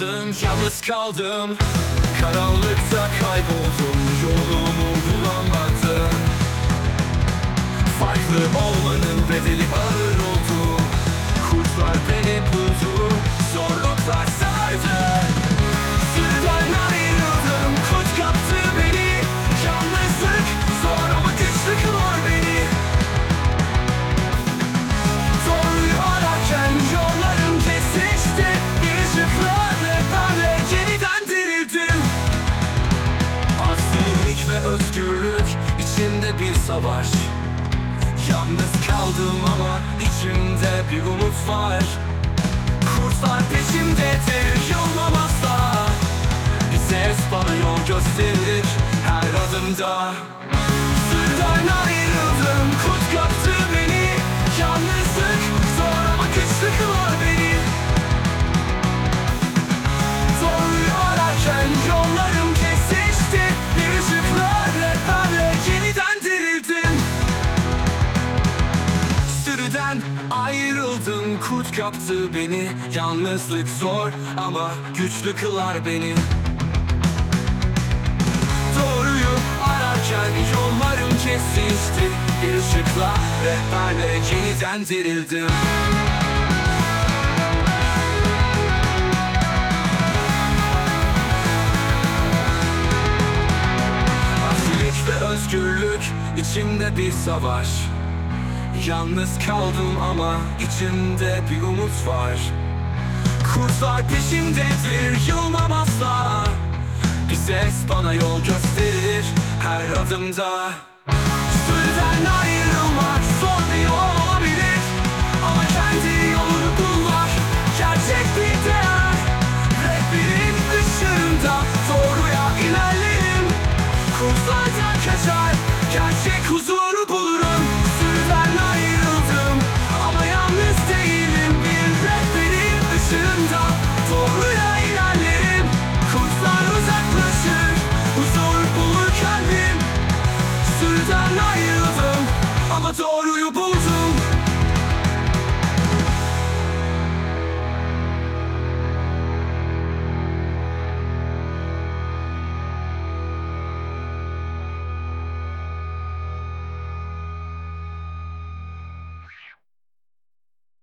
Yalnızdım, yalnız kaldım. Karanlıkta kayboldum. Yolumu bulamam özgürlük içinde bir savaş. Yalnız kaldım ama içimde bir umut var. Kurtlar peşimdedir yolum asla Bize bana yol gösterir her adımda Ayrıldım kurt kaptı beni. Yalnızlık zor ama güçlü kılar beni. Doğruyu ararken yollarım kesişti. Bir ışıkla rehberle yeniden dirildim. Özgürlük içimde bir savaş Yalnız kaldım ama içimde bir umut var. Kurtlar peşimdedir yılmam asla. Bir ses bana yol gösterir her adımda. Sürüden ayrılmak zor bir yol olabilir. Ama kendi yolunu bulmak gerçek bir değer. Rehberin ışığında doğruya ilerlerim. Kurtlardan kaçar gerçek huzur